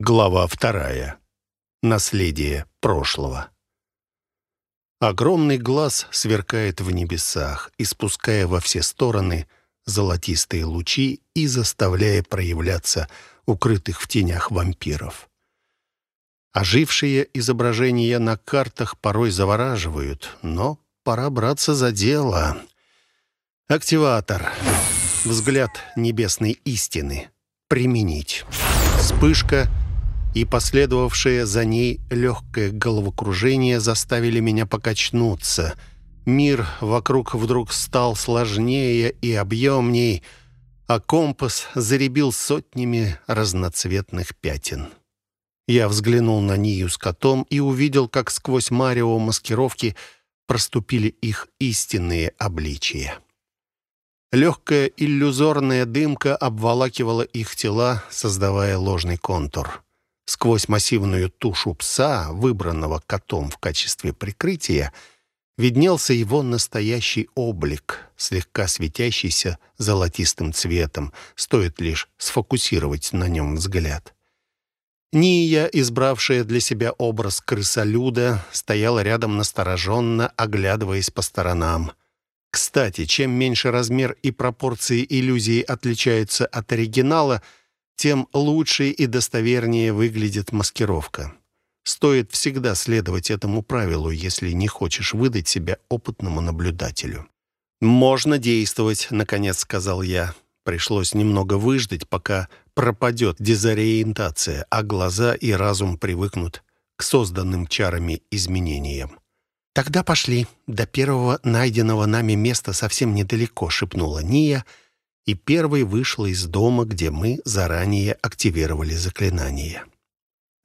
Глава вторая. Наследие прошлого. Огромный глаз сверкает в небесах, испуская во все стороны золотистые лучи и заставляя проявляться укрытых в тенях вампиров. Ожившие изображения на картах порой завораживают, но пора браться за дело. Активатор. Взгляд небесной истины. Применить. Вспышка — и последовавшее за ней легкое головокружение заставили меня покачнуться. Мир вокруг вдруг стал сложнее и объемней, а компас заребил сотнями разноцветных пятен. Я взглянул на Нию с котом и увидел, как сквозь Марио маскировки проступили их истинные обличия. Легкая иллюзорная дымка обволакивала их тела, создавая ложный контур. Сквозь массивную тушу пса, выбранного котом в качестве прикрытия, виднелся его настоящий облик, слегка светящийся золотистым цветом, стоит лишь сфокусировать на нем взгляд. Ния, избравшая для себя образ крысолюда, стояла рядом настороженно, оглядываясь по сторонам. Кстати, чем меньше размер и пропорции иллюзии отличаются от оригинала — тем лучше и достовернее выглядит маскировка. Стоит всегда следовать этому правилу, если не хочешь выдать себя опытному наблюдателю. «Можно действовать», — наконец сказал я. Пришлось немного выждать, пока пропадет дезориентация, а глаза и разум привыкнут к созданным чарами изменениям. «Тогда пошли. До первого найденного нами места совсем недалеко», — шепнула Ния, — и первой вышла из дома, где мы заранее активировали заклинание.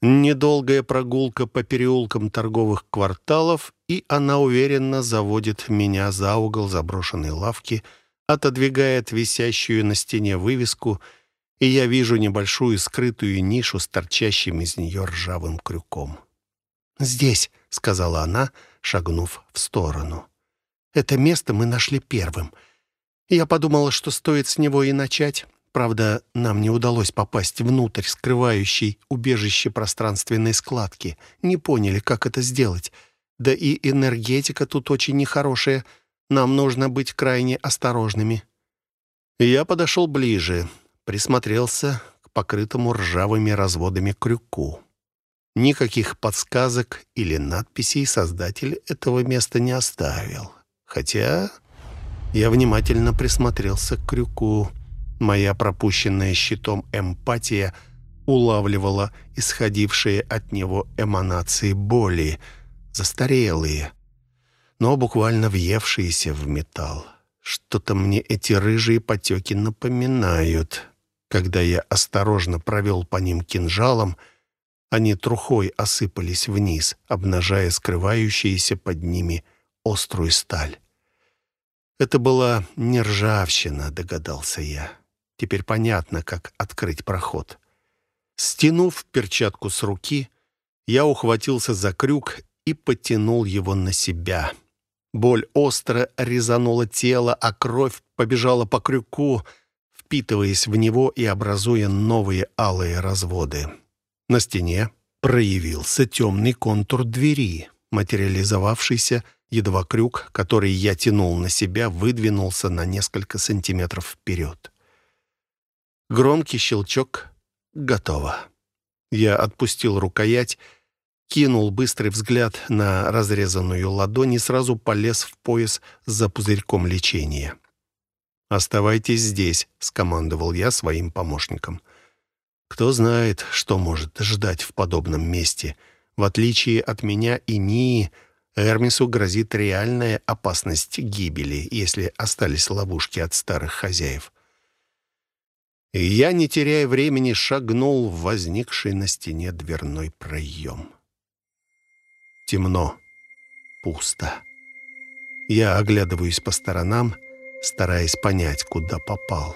Недолгая прогулка по переулкам торговых кварталов, и она уверенно заводит меня за угол заброшенной лавки, отодвигает висящую на стене вывеску, и я вижу небольшую скрытую нишу с торчащим из нее ржавым крюком. «Здесь», — сказала она, шагнув в сторону. «Это место мы нашли первым. Я подумала, что стоит с него и начать. Правда, нам не удалось попасть внутрь скрывающей убежище пространственной складки. Не поняли, как это сделать. Да и энергетика тут очень нехорошая. Нам нужно быть крайне осторожными. Я подошел ближе, присмотрелся к покрытому ржавыми разводами крюку. Никаких подсказок или надписей создатель этого места не оставил. Хотя я внимательно присмотрелся к крюку. Моя пропущенная щитом эмпатия улавливала исходившие от него эманации боли, застарелые, но буквально въевшиеся в металл. Что-то мне эти рыжие потеки напоминают. Когда я осторожно провел по ним кинжалом, они трухой осыпались вниз, обнажая скрывающуюся под ними острую сталь. Это была не ржавчина, догадался я. Теперь понятно, как открыть проход. Стянув перчатку с руки, я ухватился за крюк и потянул его на себя. Боль остро резанула тело, а кровь побежала по крюку, впитываясь в него и образуя новые алые разводы. На стене проявился темный контур двери, материализовавшийся Едва крюк, который я тянул на себя, выдвинулся на несколько сантиметров вперед. Громкий щелчок. Готово. Я отпустил рукоять, кинул быстрый взгляд на разрезанную ладонь и сразу полез в пояс за пузырьком лечения. «Оставайтесь здесь», — скомандовал я своим помощникам. «Кто знает, что может ждать в подобном месте. В отличие от меня и Нии, Эрмису грозит реальная опасность гибели, если остались ловушки от старых хозяев. Я, не теряя времени, шагнул в возникший на стене дверной проем. Темно, пусто. Я оглядываюсь по сторонам, стараясь понять, куда попал.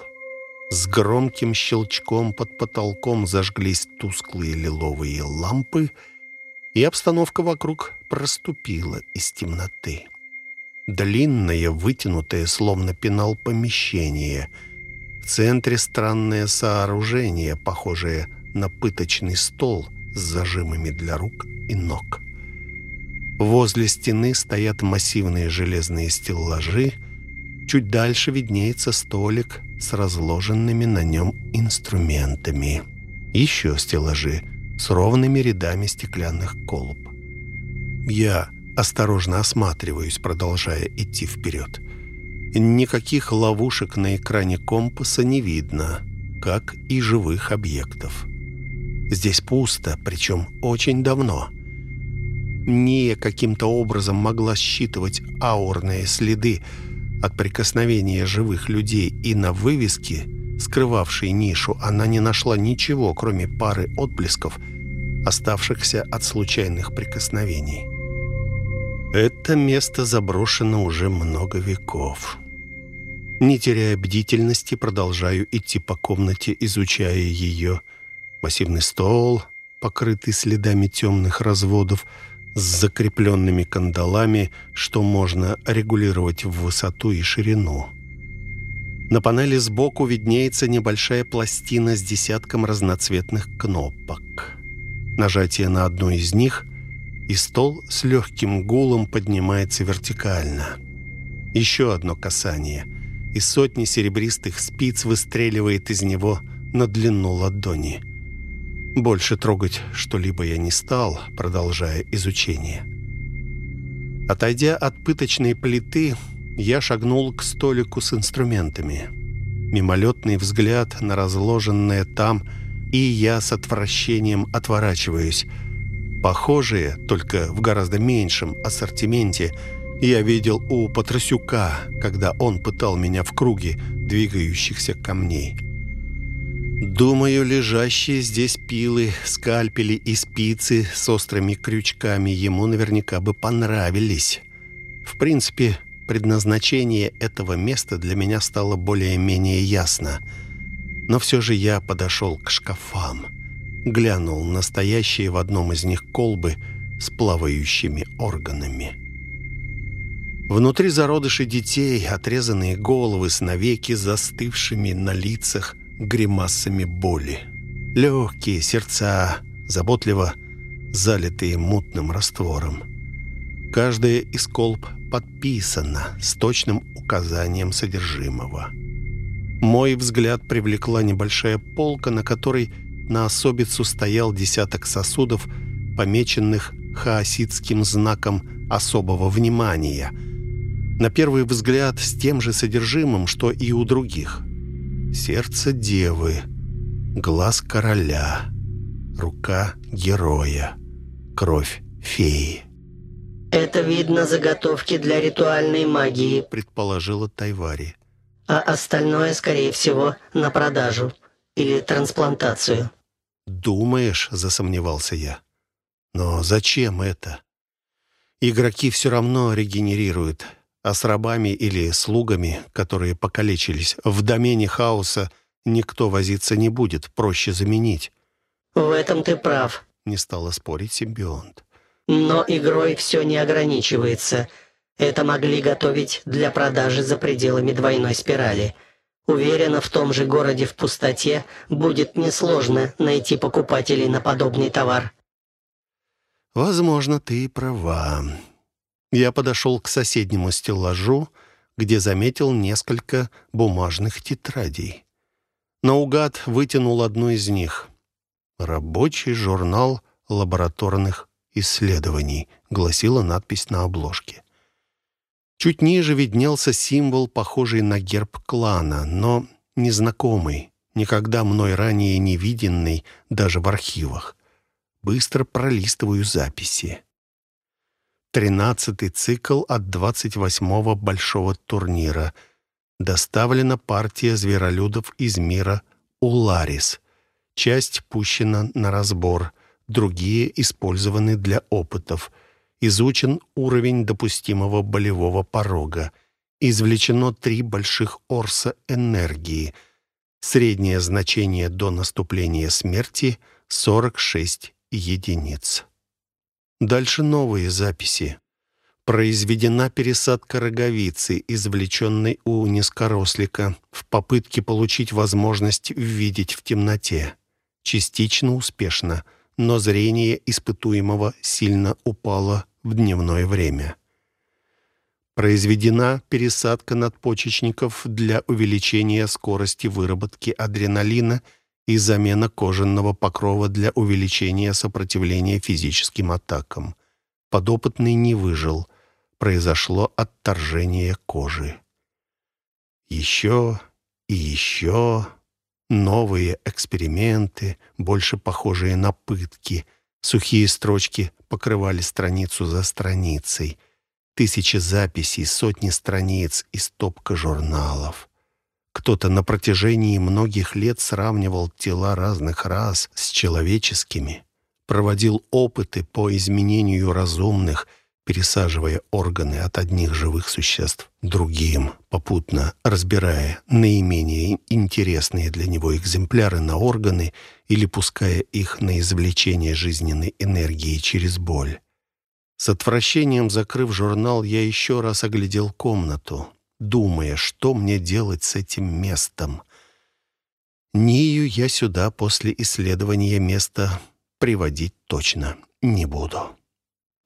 С громким щелчком под потолком зажглись тусклые лиловые лампы — и обстановка вокруг проступила из темноты. Длинное, вытянутое, словно пенал помещение. В центре странное сооружение, похожее на пыточный стол с зажимами для рук и ног. Возле стены стоят массивные железные стеллажи, чуть дальше виднеется столик с разложенными на нем инструментами. Еще стеллажи с ровными рядами стеклянных колб. Я осторожно осматриваюсь, продолжая идти вперед. Никаких ловушек на экране компаса не видно, как и живых объектов. Здесь пусто, причем очень давно. Не каким-то образом могла считывать аурные следы от прикосновения живых людей, и на вывеске, скрывавшей нишу, она не нашла ничего, кроме пары отблесков, оставшихся от случайных прикосновений. Это место заброшено уже много веков. Не теряя бдительности, продолжаю идти по комнате, изучая ее. Массивный стол, покрытый следами темных разводов, с закрепленными кандалами, что можно регулировать в высоту и ширину. На панели сбоку виднеется небольшая пластина с десятком разноцветных кнопок. Нажатие на одну из них — и стол с легким гулом поднимается вертикально. Еще одно касание, и сотни серебристых спиц выстреливает из него на длину ладони. Больше трогать что-либо я не стал, продолжая изучение. Отойдя от пыточной плиты, я шагнул к столику с инструментами. Мимолетный взгляд на разложенное там, и я с отвращением отворачиваюсь – Похожие, только в гораздо меньшем ассортименте, я видел у Патросюка, когда он пытал меня в круге двигающихся камней. Думаю, лежащие здесь пилы, скальпели и спицы с острыми крючками ему наверняка бы понравились. В принципе, предназначение этого места для меня стало более-менее ясно. Но все же я подошел к шкафам глянул на стоящие в одном из них колбы с плавающими органами. Внутри зародыши детей отрезанные головы с навеки застывшими на лицах гримасами боли. Легкие сердца, заботливо залитые мутным раствором. Каждая из колб подписана с точным указанием содержимого. Мой взгляд привлекла небольшая полка, на которой на особицу стоял десяток сосудов, помеченных хаоситским знаком особого внимания. На первый взгляд с тем же содержимым, что и у других. Сердце девы, глаз короля, рука героя, кровь феи. «Это, видно, заготовки для ритуальной магии», — предположила Тайвари. «А остальное, скорее всего, на продажу или трансплантацию». «Думаешь?» — засомневался я. «Но зачем это? Игроки все равно регенерируют, а с рабами или слугами, которые покалечились, в домене хаоса никто возиться не будет, проще заменить». «В этом ты прав», — не стала спорить симбионт. «Но игрой все не ограничивается. Это могли готовить для продажи за пределами двойной спирали». Уверена, в том же городе в пустоте будет несложно найти покупателей на подобный товар. Возможно, ты права. Я подошел к соседнему стеллажу, где заметил несколько бумажных тетрадей. Наугад вытянул одну из них. «Рабочий журнал лабораторных исследований», — гласила надпись на обложке. Чуть ниже виднелся символ, похожий на герб клана, но незнакомый, никогда мной ранее не виденный даже в архивах. Быстро пролистываю записи. Тринадцатый цикл от 28-го большого турнира. Доставлена партия зверолюдов из мира Уларис. Часть пущена на разбор, другие использованы для опытов — изучен уровень допустимого болевого порога, извлечено три больших орса энергии, среднее значение до наступления смерти — 46 единиц. Дальше новые записи. Произведена пересадка роговицы, извлеченной у низкорослика, в попытке получить возможность видеть в темноте. Частично успешно, но зрение испытуемого сильно упало в дневное время. Произведена пересадка надпочечников для увеличения скорости выработки адреналина и замена кожаного покрова для увеличения сопротивления физическим атакам. Подопытный не выжил. Произошло отторжение кожи. Еще и еще новые эксперименты, больше похожие на пытки. Сухие строчки покрывали страницу за страницей. Тысячи записей, сотни страниц и стопка журналов. Кто-то на протяжении многих лет сравнивал тела разных рас с человеческими, проводил опыты по изменению разумных, пересаживая органы от одних живых существ другим, попутно разбирая наименее интересные для него экземпляры на органы или пуская их на извлечение жизненной энергии через боль. С отвращением закрыв журнал, я еще раз оглядел комнату, думая, что мне делать с этим местом. Нию я сюда после исследования места приводить точно не буду.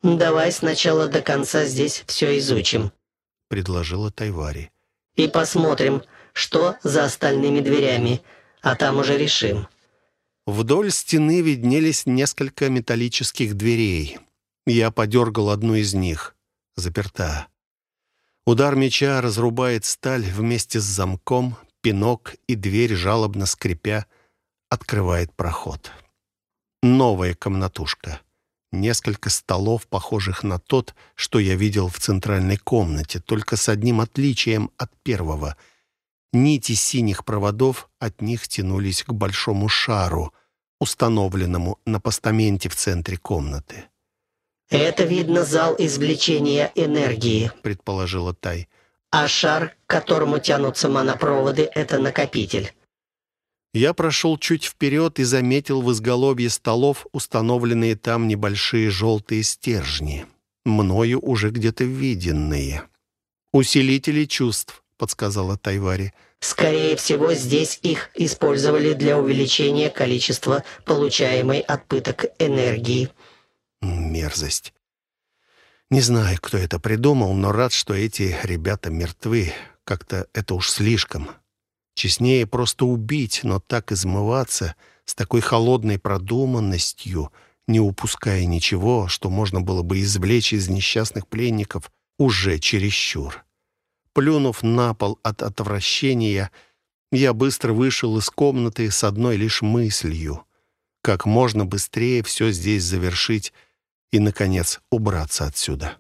«Давай сначала до конца здесь все изучим», — предложила Тайвари. «И посмотрим, что за остальными дверями, а там уже решим». Вдоль стены виднелись несколько металлических дверей. Я подергал одну из них. Заперта. Удар меча разрубает сталь вместе с замком, пинок и дверь, жалобно скрипя, открывает проход. Новая комнатушка несколько столов, похожих на тот, что я видел в центральной комнате, только с одним отличием от первого. Нити синих проводов от них тянулись к большому шару, установленному на постаменте в центре комнаты. «Это, видно, зал извлечения энергии», — предположила Тай. «А шар, к которому тянутся монопроводы, — это накопитель». Я прошел чуть вперед и заметил в изголовье столов установленные там небольшие желтые стержни, мною уже где-то виденные. «Усилители чувств», — подсказала Тайвари. «Скорее всего, здесь их использовали для увеличения количества получаемой от пыток энергии». Мерзость. Не знаю, кто это придумал, но рад, что эти ребята мертвы. Как-то это уж слишком. Честнее просто убить, но так измываться с такой холодной продуманностью, не упуская ничего, что можно было бы извлечь из несчастных пленников, уже чересчур. Плюнув на пол от отвращения, я быстро вышел из комнаты с одной лишь мыслью — как можно быстрее все здесь завершить и, наконец, убраться отсюда.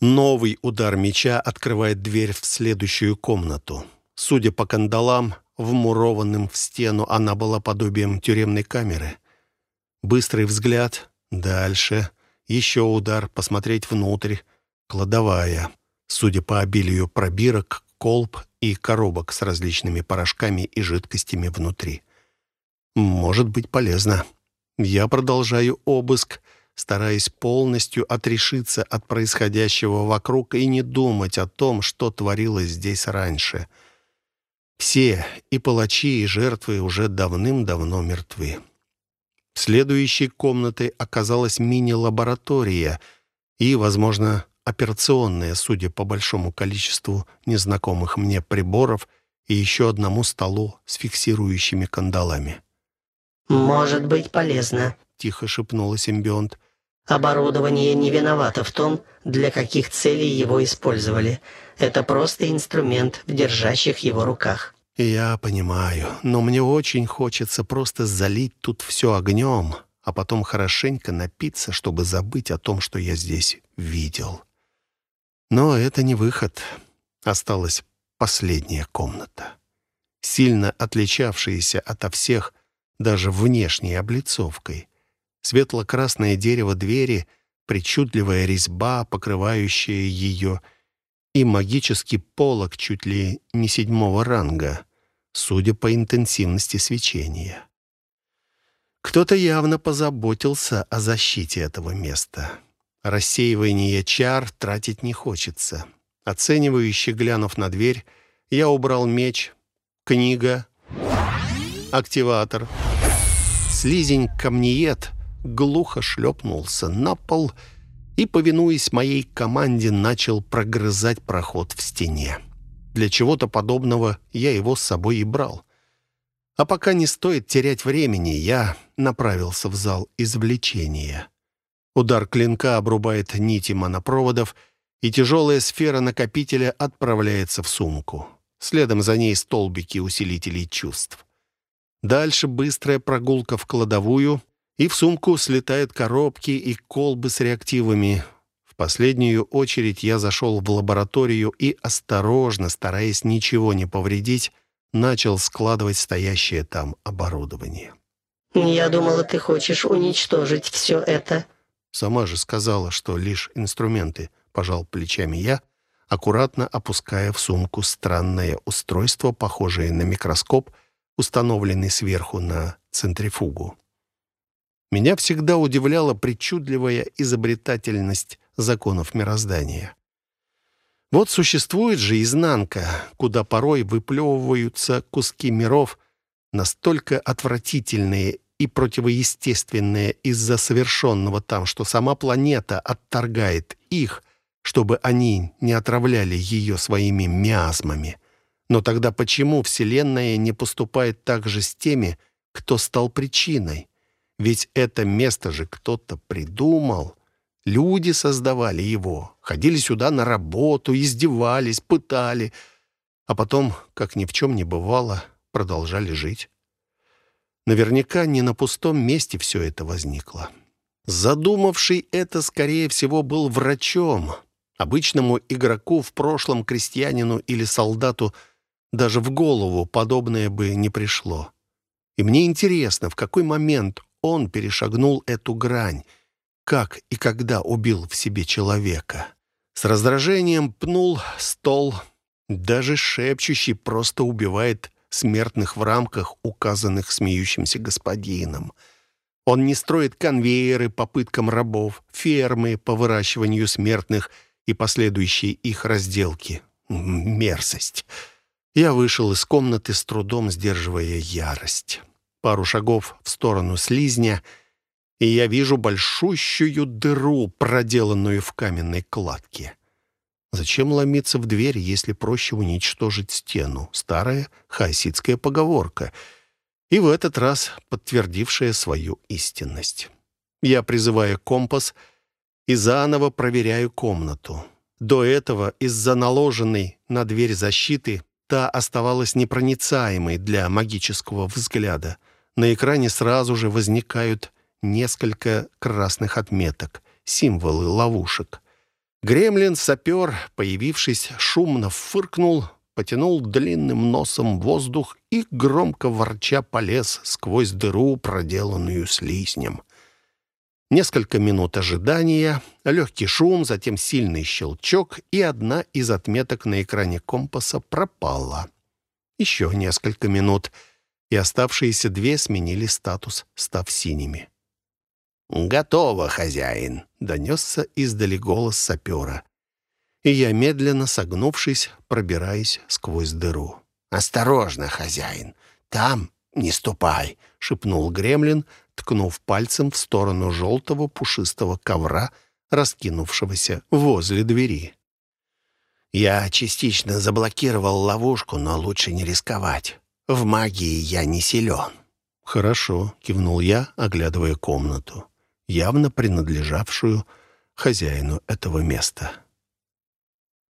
Новый удар меча открывает дверь в следующую комнату. Судя по кандалам, вмурованным в стену, она была подобием тюремной камеры. Быстрый взгляд. Дальше. Еще удар. Посмотреть внутрь. Кладовая. Судя по обилию пробирок, колб и коробок с различными порошками и жидкостями внутри. Может быть полезно. Я продолжаю обыск, стараясь полностью отрешиться от происходящего вокруг и не думать о том, что творилось здесь раньше — все, и палачи, и жертвы, уже давным-давно мертвы. Следующей комнатой оказалась мини-лаборатория и, возможно, операционная, судя по большому количеству незнакомых мне приборов и еще одному столу с фиксирующими кандалами. «Может быть полезно», — тихо шепнула симбионт. «Оборудование не виновато в том, для каких целей его использовали. Это просто инструмент в держащих его руках. «Я понимаю, но мне очень хочется просто залить тут все огнем, а потом хорошенько напиться, чтобы забыть о том, что я здесь видел. Но это не выход. Осталась последняя комната, сильно отличавшаяся ото всех даже внешней облицовкой. Светло-красное дерево двери, причудливая резьба, покрывающая ее — и магический полог чуть ли не седьмого ранга, судя по интенсивности свечения. Кто-то явно позаботился о защите этого места. Рассеивание чар тратить не хочется. Оценивающе глянув на дверь, я убрал меч, книга, активатор. Слизень-камнеед глухо шлепнулся на пол и, повинуясь моей команде, начал прогрызать проход в стене. Для чего-то подобного я его с собой и брал. А пока не стоит терять времени, я направился в зал извлечения. Удар клинка обрубает нити монопроводов, и тяжелая сфера накопителя отправляется в сумку. Следом за ней столбики усилителей чувств. Дальше быстрая прогулка в кладовую, и в сумку слетают коробки и колбы с реактивами. В последнюю очередь я зашел в лабораторию и, осторожно, стараясь ничего не повредить, начал складывать стоящее там оборудование. «Я думала, ты хочешь уничтожить все это», Сама же сказала, что лишь инструменты, пожал плечами я, аккуратно опуская в сумку странное устройство, похожее на микроскоп, установленный сверху на центрифугу. Меня всегда удивляла причудливая изобретательность законов мироздания. Вот существует же изнанка, куда порой выплевываются куски миров, настолько отвратительные и противоестественное из-за совершенного там, что сама планета отторгает их, чтобы они не отравляли ее своими миазмами. Но тогда почему Вселенная не поступает так же с теми, кто стал причиной? Ведь это место же кто-то придумал. Люди создавали его, ходили сюда на работу, издевались, пытали, а потом, как ни в чем не бывало, продолжали жить. Наверняка не на пустом месте все это возникло. Задумавший это, скорее всего, был врачом. Обычному игроку, в прошлом крестьянину или солдату даже в голову подобное бы не пришло. И мне интересно, в какой момент он перешагнул эту грань, как и когда убил в себе человека. С раздражением пнул стол, даже шепчущий просто убивает смертных в рамках, указанных смеющимся господином. Он не строит конвейеры по пыткам рабов, фермы по выращиванию смертных и последующей их разделки. Мерзость. Я вышел из комнаты с трудом, сдерживая ярость. Пару шагов в сторону слизня, и я вижу большущую дыру, проделанную в каменной кладке. Зачем ломиться в дверь, если проще уничтожить стену? Старая хаоситская поговорка. И в этот раз подтвердившая свою истинность. Я призываю компас и заново проверяю комнату. До этого из-за наложенной на дверь защиты та оставалась непроницаемой для магического взгляда. На экране сразу же возникают несколько красных отметок, символы ловушек. Гремлин-сапер, появившись, шумно фыркнул, потянул длинным носом воздух и, громко ворча, полез сквозь дыру, проделанную слизнем. Несколько минут ожидания, легкий шум, затем сильный щелчок, и одна из отметок на экране компаса пропала. Еще несколько минут, и оставшиеся две сменили статус, став синими. «Готово, хозяин», — донесся издали голос сапера. И я, медленно согнувшись, пробираюсь сквозь дыру. «Осторожно, хозяин, там не ступай», — шепнул гремлин, ткнув пальцем в сторону желтого пушистого ковра, раскинувшегося возле двери. «Я частично заблокировал ловушку, но лучше не рисковать. В магии я не силен». «Хорошо», — кивнул я, оглядывая комнату явно принадлежавшую хозяину этого места.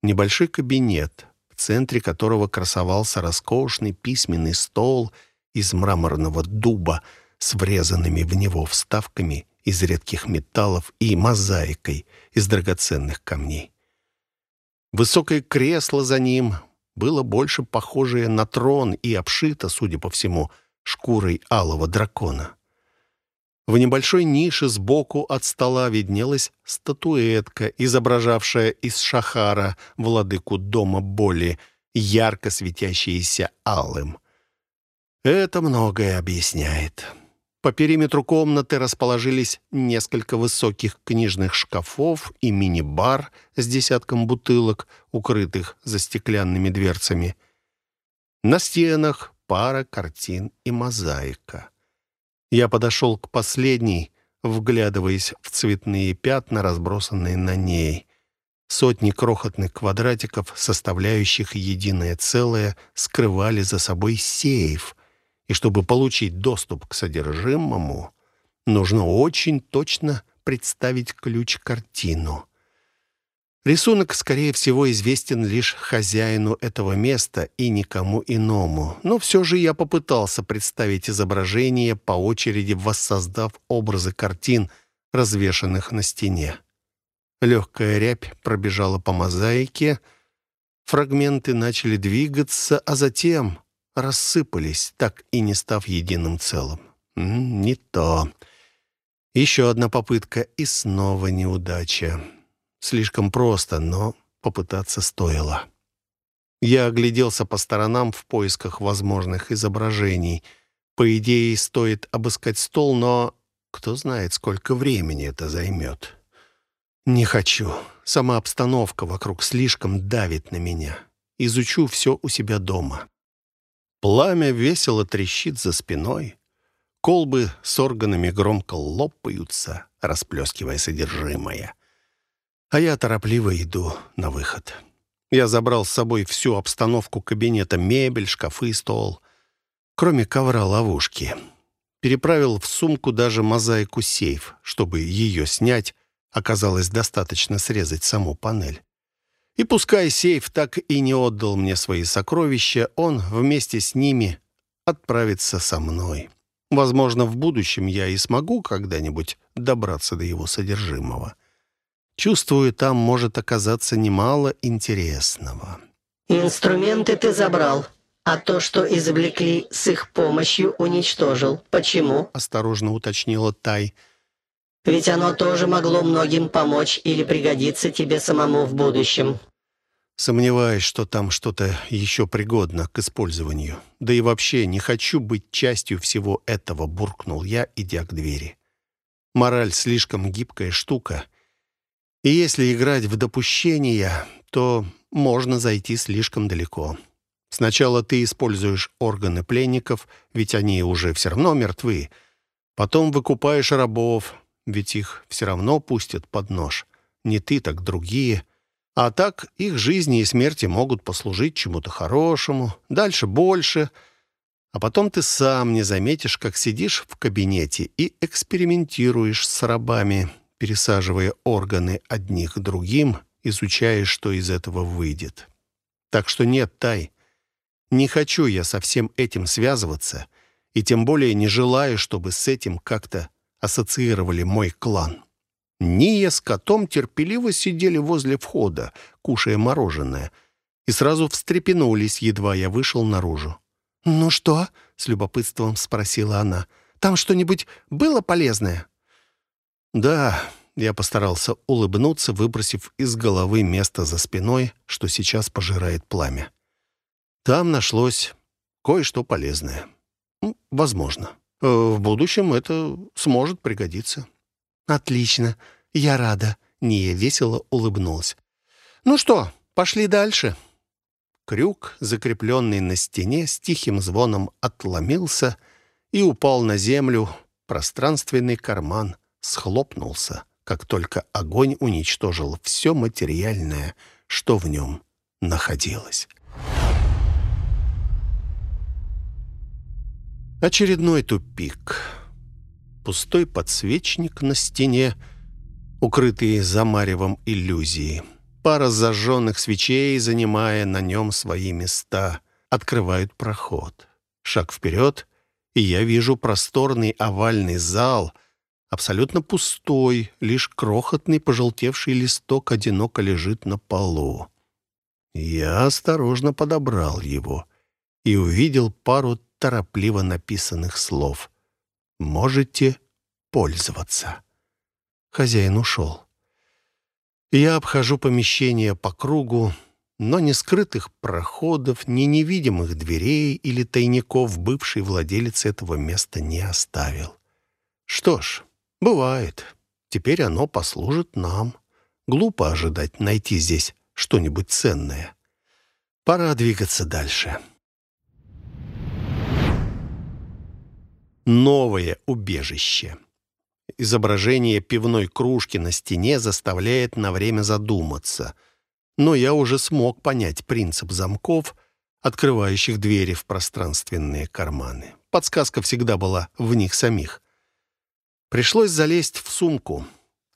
Небольшой кабинет, в центре которого красовался роскошный письменный стол из мраморного дуба с врезанными в него вставками из редких металлов и мозаикой из драгоценных камней. Высокое кресло за ним было больше похожее на трон и обшито, судя по всему, шкурой алого дракона. В небольшой нише сбоку от стола виднелась статуэтка, изображавшая из шахара владыку дома боли, ярко светящаяся алым. Это многое объясняет. По периметру комнаты расположились несколько высоких книжных шкафов и мини-бар с десятком бутылок, укрытых за стеклянными дверцами. На стенах пара картин и мозаика. Я подошел к последней, вглядываясь в цветные пятна, разбросанные на ней. Сотни крохотных квадратиков, составляющих единое целое, скрывали за собой сейф. И чтобы получить доступ к содержимому, нужно очень точно представить ключ-картину. Рисунок, скорее всего, известен лишь хозяину этого места и никому иному. Но все же я попытался представить изображение, по очереди воссоздав образы картин, развешанных на стене. Легкая рябь пробежала по мозаике, фрагменты начали двигаться, а затем рассыпались, так и не став единым целым. Не то. Еще одна попытка, и снова неудача. Слишком просто, но попытаться стоило. Я огляделся по сторонам в поисках возможных изображений. По идее, стоит обыскать стол, но кто знает, сколько времени это займет. Не хочу. Сама обстановка вокруг слишком давит на меня. Изучу все у себя дома. Пламя весело трещит за спиной. Колбы с органами громко лопаются, расплескивая содержимое а я торопливо иду на выход. Я забрал с собой всю обстановку кабинета, мебель, шкафы, стол, кроме ковра-ловушки. Переправил в сумку даже мозаику сейф, чтобы ее снять, оказалось достаточно срезать саму панель. И пускай сейф так и не отдал мне свои сокровища, он вместе с ними отправится со мной. Возможно, в будущем я и смогу когда-нибудь добраться до его содержимого. Чувствую, там может оказаться немало интересного. «Инструменты ты забрал, а то, что извлекли с их помощью, уничтожил. Почему?» — осторожно уточнила Тай. «Ведь оно тоже могло многим помочь или пригодиться тебе самому в будущем». Сомневаюсь, что там что-то еще пригодно к использованию. Да и вообще не хочу быть частью всего этого, буркнул я, идя к двери. Мораль слишком гибкая штука, и если играть в допущения, то можно зайти слишком далеко. Сначала ты используешь органы пленников, ведь они уже все равно мертвы. Потом выкупаешь рабов, ведь их все равно пустят под нож. Не ты, так другие. А так их жизни и смерти могут послужить чему-то хорошему, дальше больше. А потом ты сам не заметишь, как сидишь в кабинете и экспериментируешь с рабами, пересаживая органы одних другим, изучая, что из этого выйдет. Так что нет, Тай, не хочу я со всем этим связываться, и тем более не желаю, чтобы с этим как-то ассоциировали мой клан. Ния с котом терпеливо сидели возле входа, кушая мороженое, и сразу встрепенулись, едва я вышел наружу. «Ну что?» — с любопытством спросила она. «Там что-нибудь было полезное?» «Да», — я постарался улыбнуться, выбросив из головы место за спиной, что сейчас пожирает пламя. «Там нашлось кое-что полезное. Возможно. В будущем это сможет пригодиться». «Отлично. Я рада», — Ния весело улыбнулась. «Ну что, пошли дальше». Крюк, закрепленный на стене, с тихим звоном отломился и упал на землю. Пространственный карман — схлопнулся, как только огонь уничтожил все материальное, что в нем находилось. Очередной тупик. Пустой подсвечник на стене, укрытые замаревом иллюзии. Пара зажженных свечей, занимая на нем свои места, открывают проход. Шаг вперед, и я вижу просторный овальный зал — абсолютно пустой, лишь крохотный пожелтевший листок одиноко лежит на полу. Я осторожно подобрал его и увидел пару торопливо написанных слов. «Можете пользоваться». Хозяин ушел. Я обхожу помещение по кругу, но ни скрытых проходов, ни невидимых дверей или тайников бывший владелец этого места не оставил. Что ж, Бывает. Теперь оно послужит нам. Глупо ожидать найти здесь что-нибудь ценное. Пора двигаться дальше. Новое убежище. Изображение пивной кружки на стене заставляет на время задуматься. Но я уже смог понять принцип замков, открывающих двери в пространственные карманы. Подсказка всегда была в них самих. Пришлось залезть в сумку.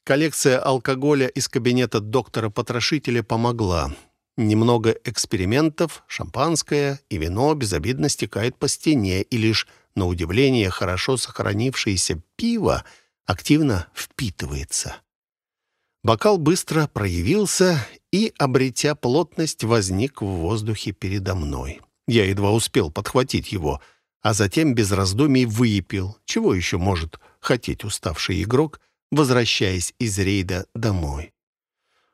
Коллекция алкоголя из кабинета доктора-потрошителя помогла. Немного экспериментов, шампанское и вино безобидно стекают по стене, и лишь, на удивление, хорошо сохранившееся пиво активно впитывается. Бокал быстро проявился и, обретя плотность, возник в воздухе передо мной. Я едва успел подхватить его, а затем без раздумий выпил. Чего еще может хотеть уставший игрок, возвращаясь из рейда домой?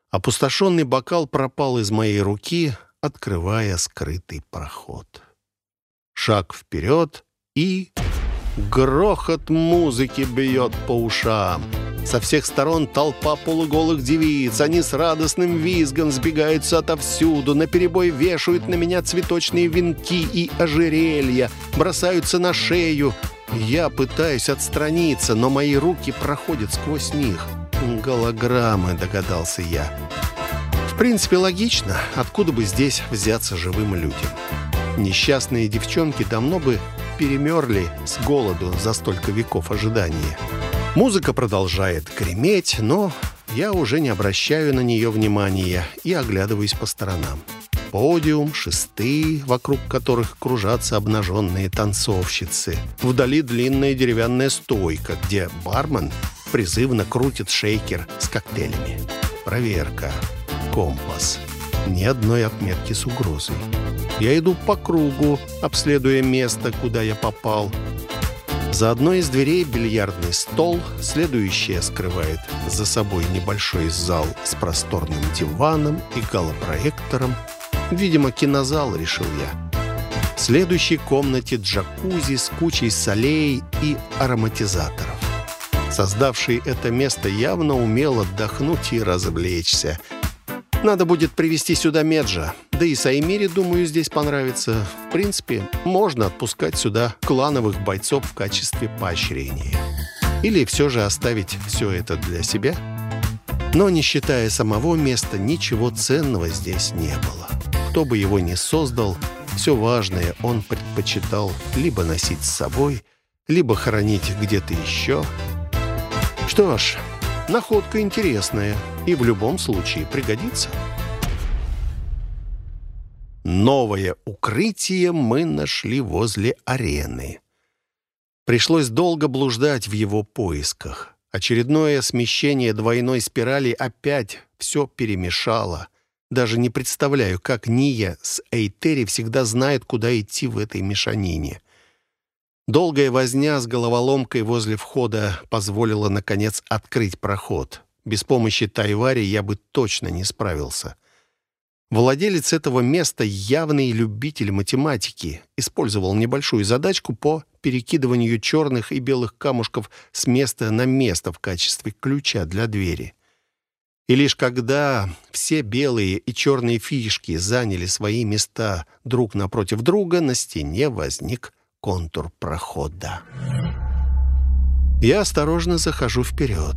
Опустошенный бокал пропал из моей руки, открывая скрытый проход. Шаг вперед и... Грохот музыки бьет по ушам. Со всех сторон толпа полуголых девиц. Они с радостным визгом сбегаются отовсюду, наперебой вешают на меня цветочные венки и ожерелья, бросаются на шею. Я пытаюсь отстраниться, но мои руки проходят сквозь них. Голограммы, догадался я. В принципе, логично, откуда бы здесь взяться живым людям. Несчастные девчонки давно бы перемерли с голоду за столько веков ожидания. Музыка продолжает греметь, но я уже не обращаю на нее внимания и оглядываюсь по сторонам. Подиум, шесты, вокруг которых кружатся обнаженные танцовщицы. Вдали длинная деревянная стойка, где бармен призывно крутит шейкер с коктейлями. Проверка. Компас. Ни одной отметки с угрозой. Я иду по кругу, обследуя место, куда я попал. За одной из дверей бильярдный стол, следующая скрывает за собой небольшой зал с просторным диваном и галопроектором. Видимо, кинозал, решил я. В следующей комнате джакузи с кучей солей и ароматизаторов. Создавший это место явно умел отдохнуть и развлечься – надо будет привести сюда Меджа. Да и Саймире, думаю, здесь понравится. В принципе, можно отпускать сюда клановых бойцов в качестве поощрения. Или все же оставить все это для себя? Но, не считая самого места, ничего ценного здесь не было. Кто бы его ни создал, все важное он предпочитал либо носить с собой, либо хоронить где-то еще. Что ж, находка интересная и в любом случае пригодится. Новое укрытие мы нашли возле арены. Пришлось долго блуждать в его поисках. Очередное смещение двойной спирали опять все перемешало. Даже не представляю, как Ния с Эйтери всегда знает, куда идти в этой мешанине. Долгая возня с головоломкой возле входа позволила, наконец, открыть проход. Без помощи Тайвари я бы точно не справился. Владелец этого места, явный любитель математики, использовал небольшую задачку по перекидыванию черных и белых камушков с места на место в качестве ключа для двери. И лишь когда все белые и черные фишки заняли свои места друг напротив друга, на стене возник контур прохода. Я осторожно захожу вперед.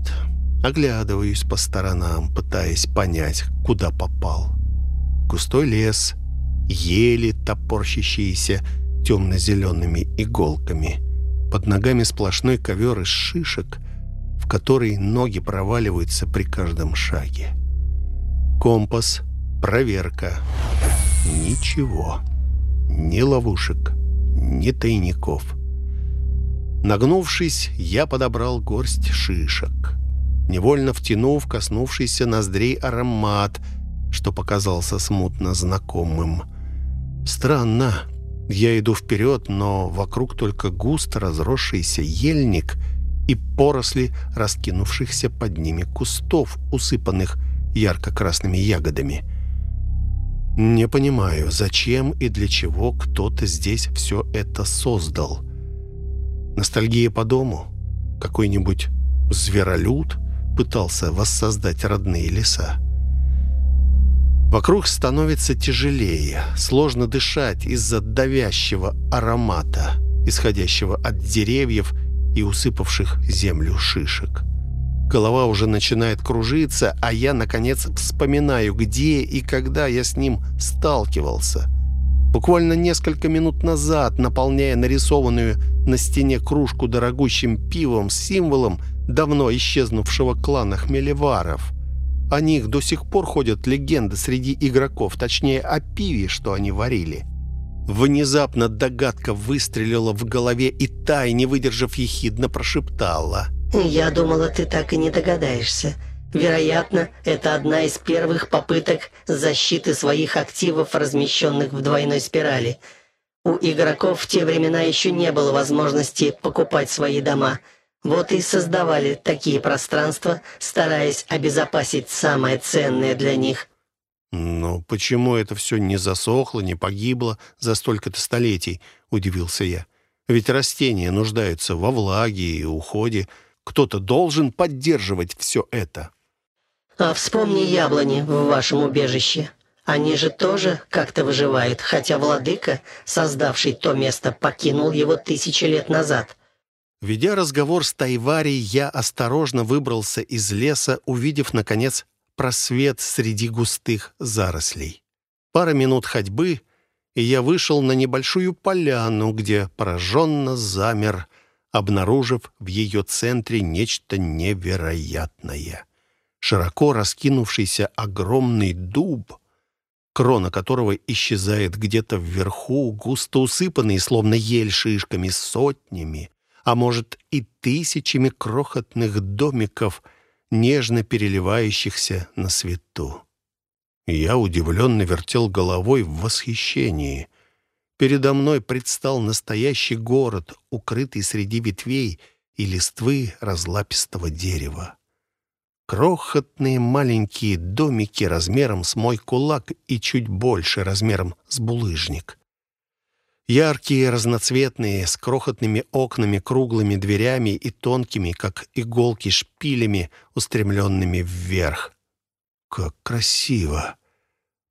Оглядываюсь по сторонам, пытаясь понять, куда попал. Густой лес, ели, топорщащиеся темно-зелеными иголками. Под ногами сплошной ковер из шишек, в который ноги проваливаются при каждом шаге. Компас, проверка. Ничего. Ни ловушек, ни тайников. Нагнувшись, я подобрал горсть шишек невольно втянув коснувшийся ноздрей аромат, что показался смутно знакомым. Странно. Я иду вперед, но вокруг только густо разросшийся ельник и поросли раскинувшихся под ними кустов, усыпанных ярко-красными ягодами. Не понимаю, зачем и для чего кто-то здесь все это создал. Ностальгия по дому? Какой-нибудь зверолюд? пытался воссоздать родные леса. Вокруг становится тяжелее, сложно дышать из-за давящего аромата. исходящего от деревьев и усыпавших землю шишек. Голова уже начинает кружиться, а я, наконец, вспоминаю, где и когда я с ним сталкивался. Буквально несколько минут назад, наполняя нарисованную на стене кружку дорогущим пивом с символом давно исчезнувшего клана Хмелеваров. О них до сих пор ходят легенды среди игроков, точнее о пиве, что они варили. Внезапно догадка выстрелила в голове, и Тай, не выдержав ехидно, прошептала. «Я думала, ты так и не догадаешься. Вероятно, это одна из первых попыток защиты своих активов, размещенных в двойной спирали. У игроков в те времена еще не было возможности покупать свои дома. Вот и создавали такие пространства, стараясь обезопасить самое ценное для них». «Но почему это все не засохло, не погибло за столько-то столетий?» — удивился я. «Ведь растения нуждаются во влаге и уходе. Кто-то должен поддерживать все это». «А вспомни яблони в вашем убежище. Они же тоже как-то выживают, хотя владыка, создавший то место, покинул его тысячи лет назад». Ведя разговор с Тайвари, я осторожно выбрался из леса, увидев, наконец, просвет среди густых зарослей. Пара минут ходьбы, и я вышел на небольшую поляну, где пораженно замер, обнаружив в ее центре нечто невероятное. Широко раскинувшийся огромный дуб, крона которого исчезает где-то вверху, густо усыпанный, словно ель шишками, сотнями, а может и тысячами крохотных домиков — нежно переливающихся на свету. Я удивленно вертел головой в восхищении. Передо мной предстал настоящий город, укрытый среди ветвей и листвы разлапистого дерева. Крохотные маленькие домики размером с мой кулак и чуть больше размером с булыжник. Яркие, разноцветные, с крохотными окнами, круглыми дверями и тонкими, как иголки, шпилями, устремленными вверх. Как красиво!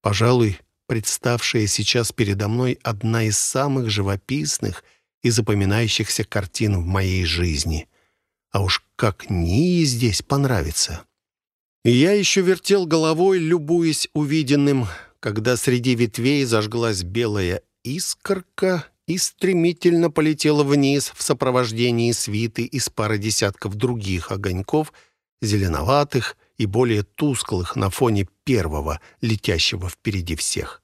Пожалуй, представшая сейчас передо мной одна из самых живописных и запоминающихся картин в моей жизни. А уж как Нии здесь понравится. Я еще вертел головой, любуясь увиденным, когда среди ветвей зажглась белая искорка и стремительно полетела вниз в сопровождении свиты из пары десятков других огоньков, зеленоватых и более тусклых на фоне первого, летящего впереди всех.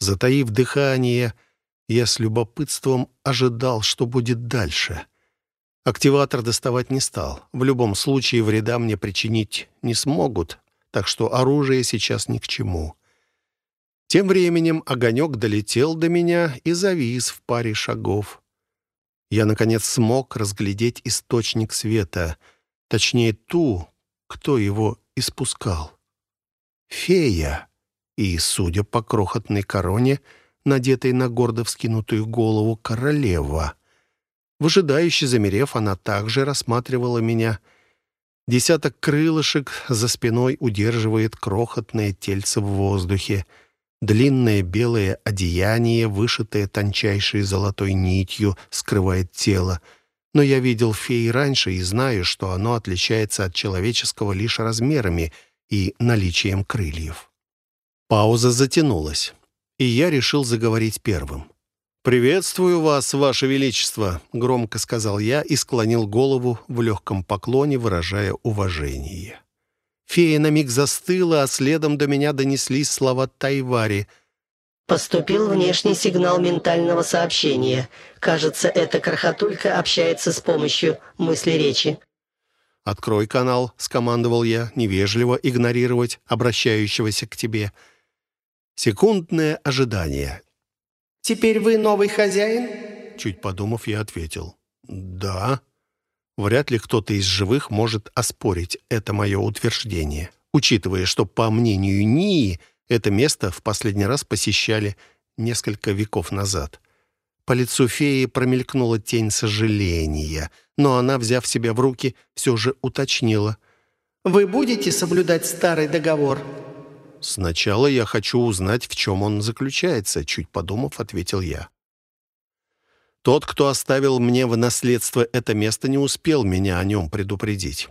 Затаив дыхание, я с любопытством ожидал, что будет дальше. Активатор доставать не стал. В любом случае вреда мне причинить не смогут, так что оружие сейчас ни к чему. Тем временем огонек долетел до меня и завис в паре шагов. Я, наконец, смог разглядеть источник света, точнее, ту, кто его испускал. Фея. И, судя по крохотной короне, надетой на гордо вскинутую голову, королева. Выжидающе замерев, она также рассматривала меня. Десяток крылышек за спиной удерживает крохотное тельце в воздухе — Длинное белое одеяние, вышитое тончайшей золотой нитью, скрывает тело. Но я видел феи раньше и знаю, что оно отличается от человеческого лишь размерами и наличием крыльев. Пауза затянулась, и я решил заговорить первым. «Приветствую вас, Ваше Величество», — громко сказал я и склонил голову в легком поклоне, выражая уважение. Фея на миг застыла, а следом до меня донеслись слова Тайвари. «Поступил внешний сигнал ментального сообщения. Кажется, эта крохотулька общается с помощью мысли-речи». «Открой канал», — скомандовал я, невежливо игнорировать обращающегося к тебе. Секундное ожидание. «Теперь вы новый хозяин?» Чуть подумав, я ответил. «Да». Вряд ли кто-то из живых может оспорить это мое утверждение, учитывая, что, по мнению Нии, это место в последний раз посещали несколько веков назад. По лицу феи промелькнула тень сожаления, но она, взяв себя в руки, все же уточнила. «Вы будете соблюдать старый договор?» «Сначала я хочу узнать, в чем он заключается», — чуть подумав, ответил я. Тот, кто оставил мне в наследство это место, не успел меня о нем предупредить.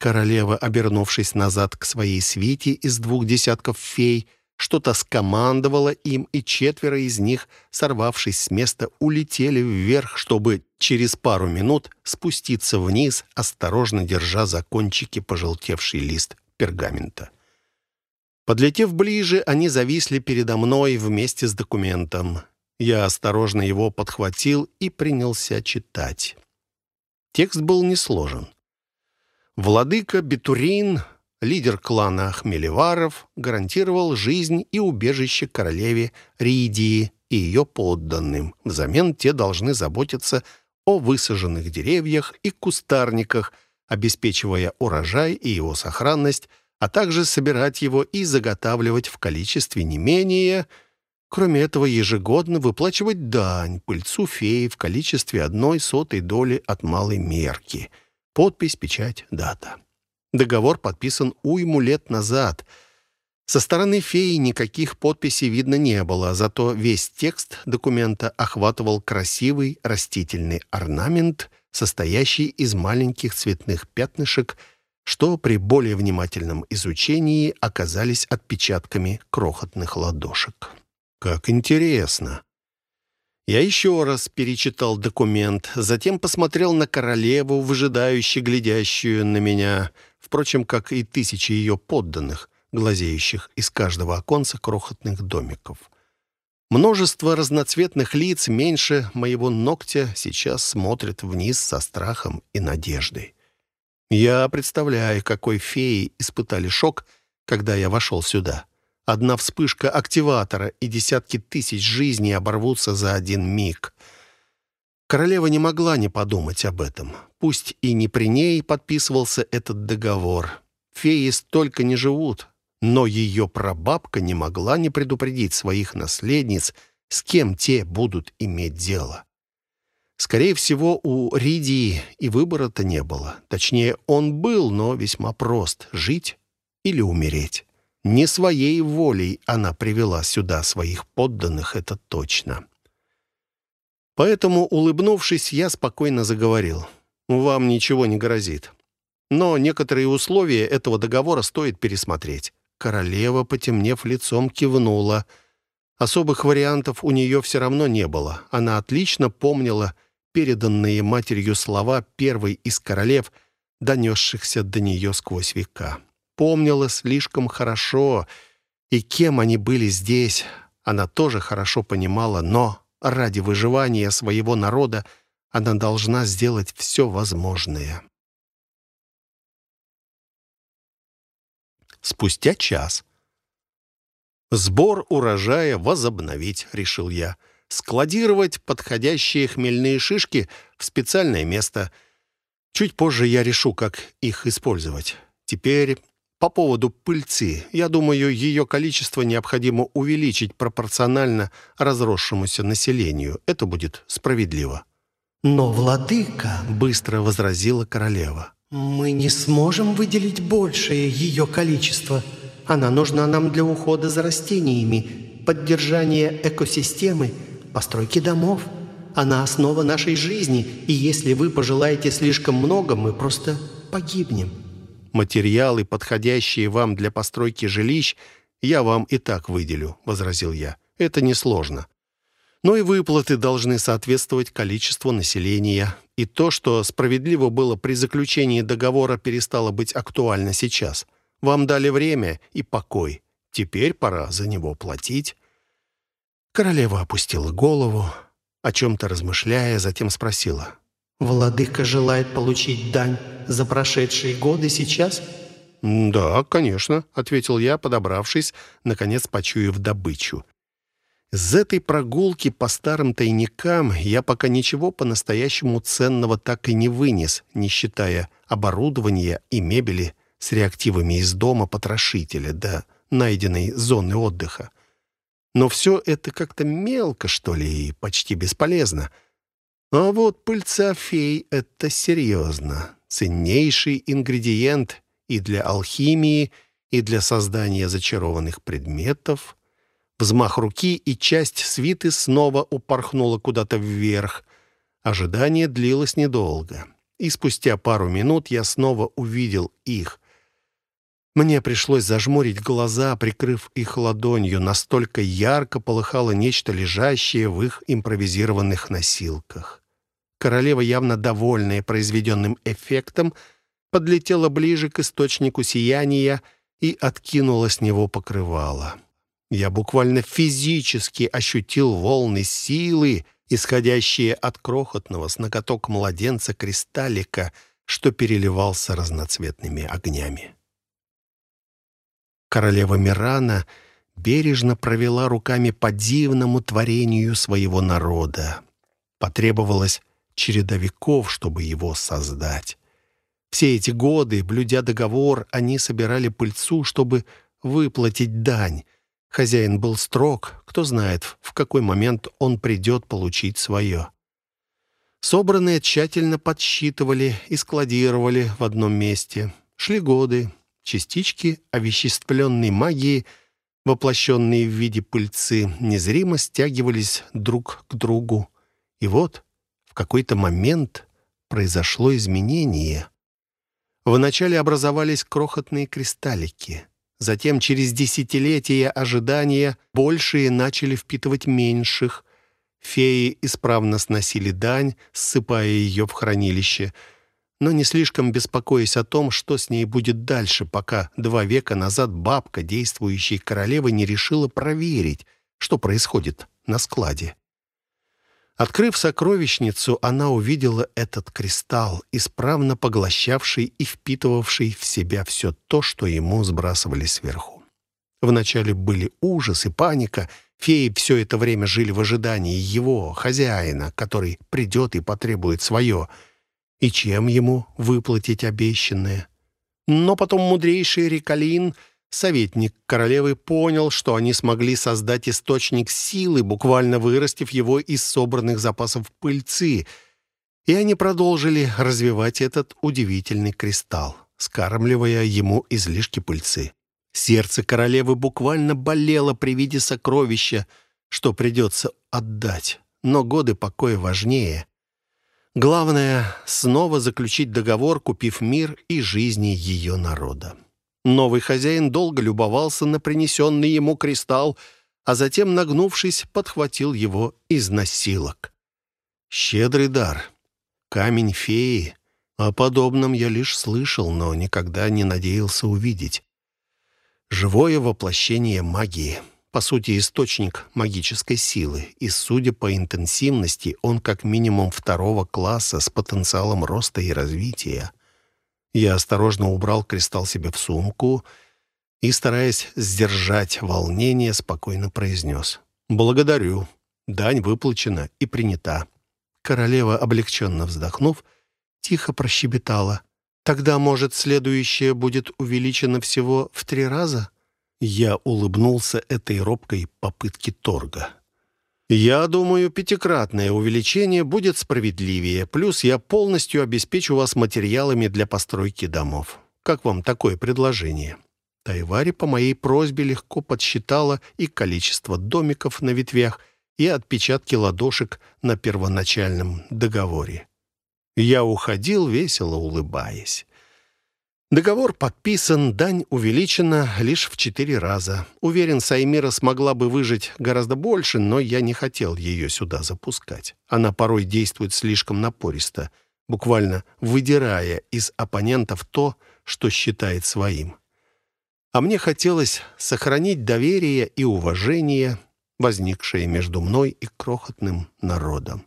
Королева, обернувшись назад к своей свите из двух десятков фей, что-то скомандовала им, и четверо из них, сорвавшись с места, улетели вверх, чтобы через пару минут спуститься вниз, осторожно держа за кончики пожелтевший лист пергамента. Подлетев ближе, они зависли передо мной вместе с документом. Я осторожно его подхватил и принялся читать. Текст был несложен. Владыка Бетурин лидер клана Хмелеваров, гарантировал жизнь и убежище королеве Ридии и ее подданным. Взамен те должны заботиться о высаженных деревьях и кустарниках, обеспечивая урожай и его сохранность, а также собирать его и заготавливать в количестве не менее... Кроме этого, ежегодно выплачивать дань пыльцу феи в количестве одной сотой доли от малой мерки. Подпись, печать, дата. Договор подписан уйму лет назад. Со стороны феи никаких подписей видно не было, зато весь текст документа охватывал красивый растительный орнамент, состоящий из маленьких цветных пятнышек, что при более внимательном изучении оказались отпечатками крохотных ладошек. «Как интересно!» Я еще раз перечитал документ, затем посмотрел на королеву, выжидающе глядящую на меня — впрочем, как и тысячи ее подданных, глазеющих из каждого оконца крохотных домиков. Множество разноцветных лиц меньше моего ногтя сейчас смотрят вниз со страхом и надеждой. Я представляю, какой феи испытали шок, когда я вошел сюда. Одна вспышка активатора и десятки тысяч жизней оборвутся за один миг. Королева не могла не подумать об этом. Пусть и не при ней подписывался этот договор. Феи столько не живут, но ее прабабка не могла не предупредить своих наследниц, с кем те будут иметь дело. Скорее всего, у Ридии и выбора-то не было. Точнее, он был, но весьма прост — жить или умереть. Не своей волей она привела сюда своих подданных, это точно. Поэтому, улыбнувшись, я спокойно заговорил. «Вам ничего не грозит. Но некоторые условия этого договора стоит пересмотреть». Королева, потемнев лицом, кивнула. Особых вариантов у нее все равно не было. Она отлично помнила переданные матерью слова первой из королев, донесшихся до нее сквозь века. Помнила слишком хорошо, и кем они были здесь, она тоже хорошо понимала, но Ради выживания своего народа она должна сделать все возможное. Спустя час. «Сбор урожая возобновить», — решил я. «Складировать подходящие хмельные шишки в специальное место. Чуть позже я решу, как их использовать. Теперь по поводу пыльцы. Я думаю, ее количество необходимо увеличить пропорционально разросшемуся населению. Это будет справедливо». «Но, владыка», — быстро возразила королева, «мы не сможем выделить большее ее количество. Она нужна нам для ухода за растениями, поддержания экосистемы, постройки домов. Она основа нашей жизни, и если вы пожелаете слишком много, мы просто погибнем». «Материалы, подходящие вам для постройки жилищ, я вам и так выделю», — возразил я. «Это несложно. Но и выплаты должны соответствовать количеству населения. И то, что справедливо было при заключении договора, перестало быть актуально сейчас. Вам дали время и покой. Теперь пора за него платить». Королева опустила голову, о чем-то размышляя, затем спросила. «Владыка желает получить дань за прошедшие годы сейчас?» «Да, конечно», — ответил я, подобравшись, наконец почуяв добычу. С этой прогулки по старым тайникам я пока ничего по-настоящему ценного так и не вынес, не считая оборудования и мебели с реактивами из дома потрошителя до найденной зоны отдыха. Но все это как-то мелко, что ли, и почти бесполезно — а вот пыльца фей — это серьезно. Ценнейший ингредиент и для алхимии, и для создания зачарованных предметов. Взмах руки, и часть свиты снова упорхнула куда-то вверх. Ожидание длилось недолго, и спустя пару минут я снова увидел их. Мне пришлось зажмурить глаза, прикрыв их ладонью, настолько ярко полыхало нечто лежащее в их импровизированных носилках. Королева, явно довольная произведенным эффектом, подлетела ближе к источнику сияния и откинула с него покрывало. Я буквально физически ощутил волны силы, исходящие от крохотного с ноготок младенца кристаллика, что переливался разноцветными огнями. Королева Мирана бережно провела руками по дивному творению своего народа. Потребовалось череда веков, чтобы его создать. Все эти годы, блюдя договор, они собирали пыльцу, чтобы выплатить дань, Хозяин был строг, кто знает, в какой момент он придет получить свое. Собранные тщательно подсчитывали и складировали в одном месте. Шли годы, частички овеществленной магии, воплощенные в виде пыльцы, незримо стягивались друг к другу. И вот в какой-то момент произошло изменение. Вначале образовались крохотные кристаллики — Затем, через десятилетия ожидания, большие начали впитывать меньших. Феи исправно сносили дань, ссыпая ее в хранилище, но не слишком беспокоясь о том, что с ней будет дальше, пока два века назад бабка, действующей королевы, не решила проверить, что происходит на складе. Открыв сокровищницу, она увидела этот кристалл, исправно поглощавший и впитывавший в себя все то, что ему сбрасывали сверху. Вначале были ужас и паника. Феи все это время жили в ожидании его, хозяина, который придет и потребует свое. И чем ему выплатить обещанное? Но потом мудрейший Рикалин — Советник королевы понял, что они смогли создать источник силы, буквально вырастив его из собранных запасов пыльцы, и они продолжили развивать этот удивительный кристалл, скармливая ему излишки пыльцы. Сердце королевы буквально болело при виде сокровища, что придется отдать, но годы покоя важнее. Главное — снова заключить договор, купив мир и жизни ее народа. Новый хозяин долго любовался на принесенный ему кристалл, а затем, нагнувшись, подхватил его из носилок. Щедрый дар. Камень феи. О подобном я лишь слышал, но никогда не надеялся увидеть. Живое воплощение магии. По сути, источник магической силы. И, судя по интенсивности, он как минимум второго класса с потенциалом роста и развития. Я осторожно убрал кристалл себе в сумку и, стараясь сдержать волнение, спокойно произнес. «Благодарю. Дань выплачена и принята». Королева, облегченно вздохнув, тихо прощебетала. «Тогда, может, следующее будет увеличено всего в три раза?» Я улыбнулся этой робкой попытке торга. Я думаю, пятикратное увеличение будет справедливее, плюс я полностью обеспечу вас материалами для постройки домов. Как вам такое предложение?» Тайвари по моей просьбе легко подсчитала и количество домиков на ветвях, и отпечатки ладошек на первоначальном договоре. Я уходил, весело улыбаясь. Договор подписан, дань увеличена лишь в четыре раза. Уверен, Саймира смогла бы выжить гораздо больше, но я не хотел ее сюда запускать. Она порой действует слишком напористо, буквально выдирая из оппонентов то, что считает своим. А мне хотелось сохранить доверие и уважение, возникшее между мной и крохотным народом.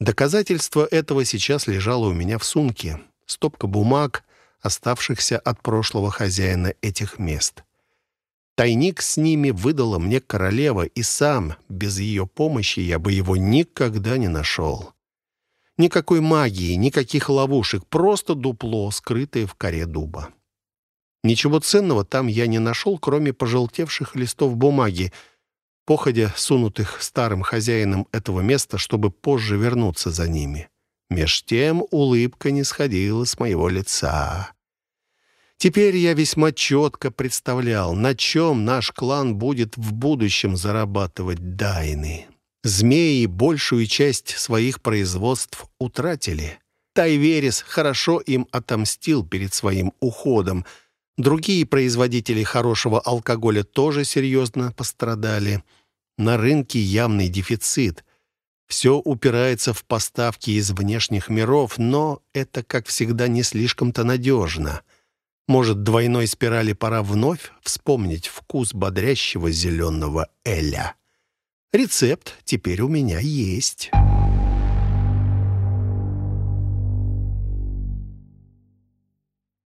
Доказательство этого сейчас лежало у меня в сумке. Стопка бумаг — оставшихся от прошлого хозяина этих мест. Тайник с ними выдала мне королева, и сам, без ее помощи, я бы его никогда не нашел. Никакой магии, никаких ловушек, просто дупло, скрытое в коре дуба. Ничего ценного там я не нашел, кроме пожелтевших листов бумаги, походя сунутых старым хозяином этого места, чтобы позже вернуться за ними. Меж тем улыбка не сходила с моего лица. Теперь я весьма четко представлял, на чем наш клан будет в будущем зарабатывать дайны. Змеи большую часть своих производств утратили. Тайверис хорошо им отомстил перед своим уходом. Другие производители хорошего алкоголя тоже серьезно пострадали. На рынке явный дефицит. Все упирается в поставки из внешних миров, но это, как всегда, не слишком-то надежно. Может, двойной спирали пора вновь вспомнить вкус бодрящего зеленого эля. Рецепт теперь у меня есть».